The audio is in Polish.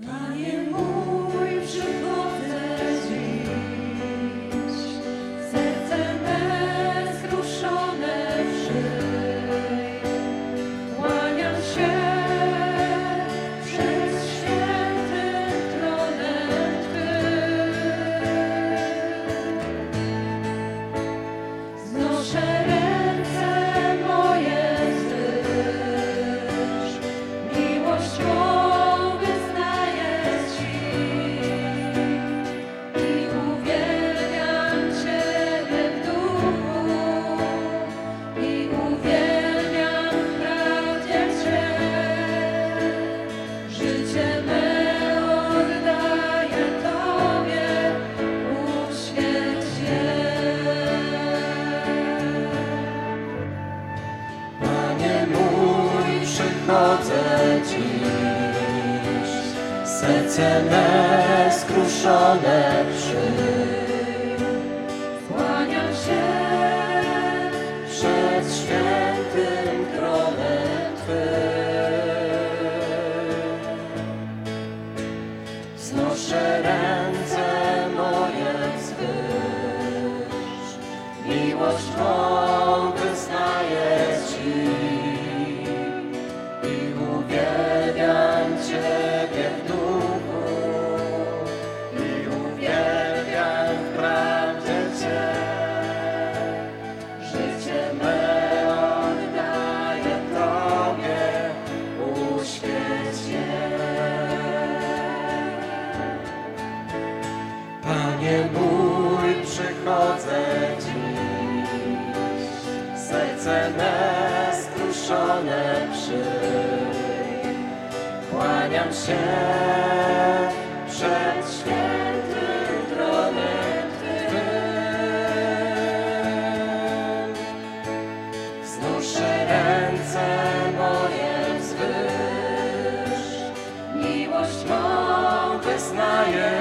那年不 przychodzę dziś, serce me skruszone przy. Kłaniam się przed świętym tronem Twym. Znoszę ręce moje wzwyż, miłość Twoja. mnie ból przychodzę dziś. Serce me skruszone przy Kłaniam się przed świętym tronem Twym. Znuszę ręce moje wzwyż, miłość mą wyznaję.